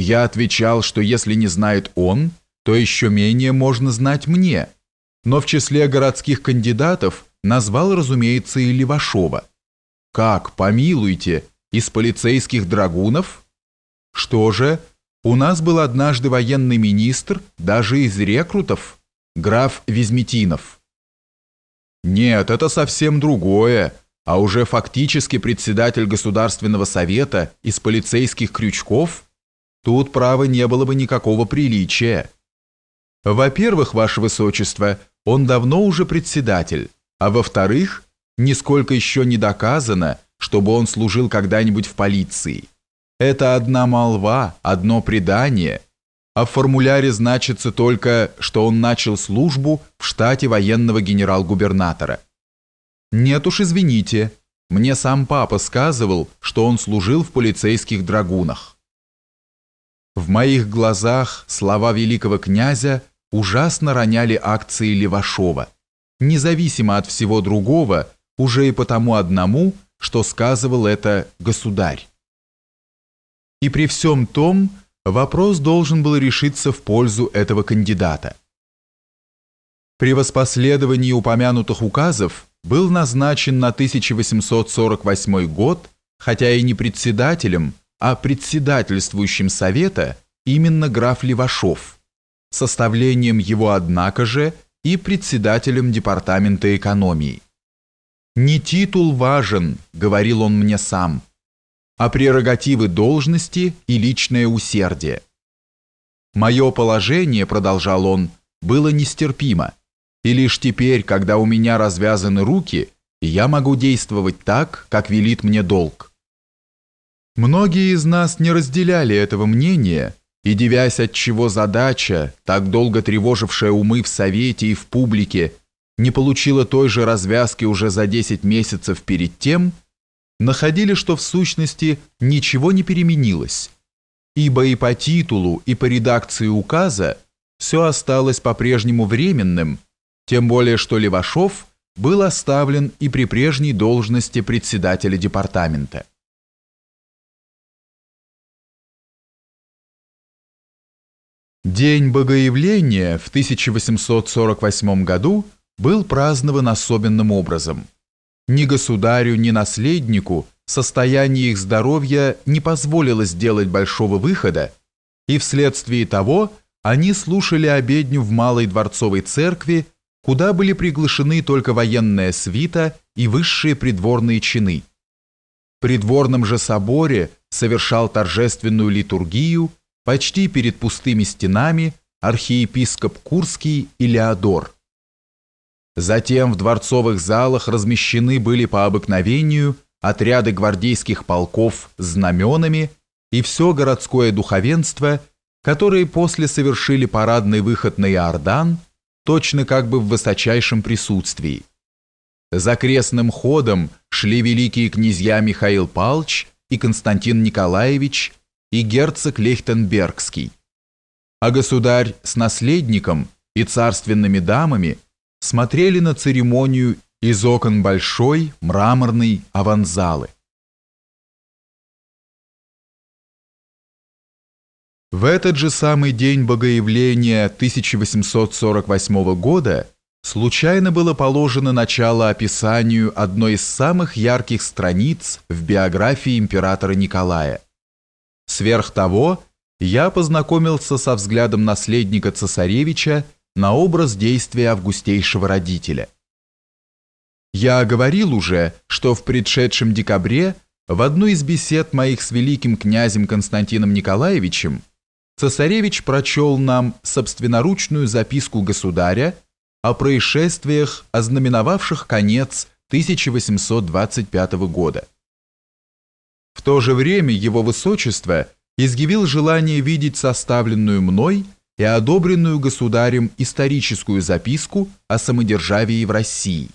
Я отвечал, что если не знает он, то еще менее можно знать мне, но в числе городских кандидатов назвал, разумеется, и Левашова. Как, помилуйте, из полицейских драгунов? Что же, у нас был однажды военный министр, даже из рекрутов, граф Визметинов. Нет, это совсем другое, а уже фактически председатель Государственного совета из полицейских крючков – Тут, право, не было бы никакого приличия. Во-первых, ваше высочество, он давно уже председатель, а во-вторых, нисколько еще не доказано, чтобы он служил когда-нибудь в полиции. Это одна молва, одно предание, а в формуляре значится только, что он начал службу в штате военного генерал-губернатора. Нет уж, извините, мне сам папа сказывал, что он служил в полицейских драгунах. В моих глазах слова великого князя ужасно роняли акции Левашова, независимо от всего другого, уже и потому одному, что сказывал это государь. И при всем том, вопрос должен был решиться в пользу этого кандидата. При воспоследовании упомянутых указов был назначен на 1848 год, хотя и не председателем, а председательствующим совета именно граф Левашов, составлением его, однако же, и председателем департамента экономии. «Не титул важен», — говорил он мне сам, «а прерогативы должности и личное усердие». «Мое положение», — продолжал он, — «было нестерпимо, и лишь теперь, когда у меня развязаны руки, я могу действовать так, как велит мне долг». Многие из нас не разделяли этого мнения, и, девясь от чего задача, так долго тревожившая умы в Совете и в публике, не получила той же развязки уже за 10 месяцев перед тем, находили, что в сущности ничего не переменилось, ибо и по титулу, и по редакции указа все осталось по-прежнему временным, тем более что Левашов был оставлен и при прежней должности председателя департамента. День Богоявления в 1848 году был празднован особенным образом. Ни государю, ни наследнику состояние их здоровья не позволило сделать большого выхода, и вследствие того они слушали обедню в Малой Дворцовой Церкви, куда были приглашены только военная свита и высшие придворные чины. В придворном же соборе совершал торжественную литургию почти перед пустыми стенами архиепископ Курский и Леодор. Затем в дворцовых залах размещены были по обыкновению отряды гвардейских полков с знаменами и все городское духовенство, которые после совершили парадный выход на Иордан, точно как бы в высочайшем присутствии. За крестным ходом шли великие князья Михаил Палч и Константин Николаевич и герцог Лейхтенбергский. А государь с наследником и царственными дамами смотрели на церемонию из окон большой мраморной аванзалы. В этот же самый день Богоявления 1848 года случайно было положено начало описанию одной из самых ярких страниц в биографии императора Николая – Сверх того, я познакомился со взглядом наследника цесаревича на образ действия августейшего родителя. Я говорил уже, что в предшедшем декабре в одну из бесед моих с великим князем Константином Николаевичем цесаревич прочел нам собственноручную записку государя о происшествиях, ознаменовавших конец 1825 года. В то же время его высочество изъявил желание видеть составленную мной и одобренную государем историческую записку о самодержавии в России.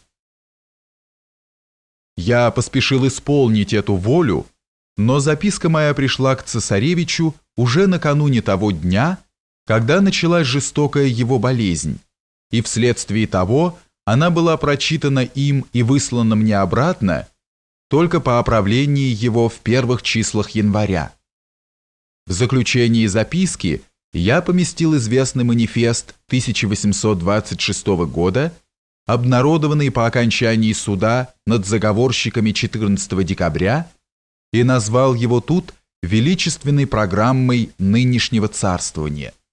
Я поспешил исполнить эту волю, но записка моя пришла к цесаревичу уже накануне того дня, когда началась жестокая его болезнь, и вследствие того она была прочитана им и выслана мне обратно только по оправлении его в первых числах января. В заключении записки я поместил известный манифест 1826 года, обнародованный по окончании суда над заговорщиками 14 декабря, и назвал его тут величественной программой нынешнего царствования –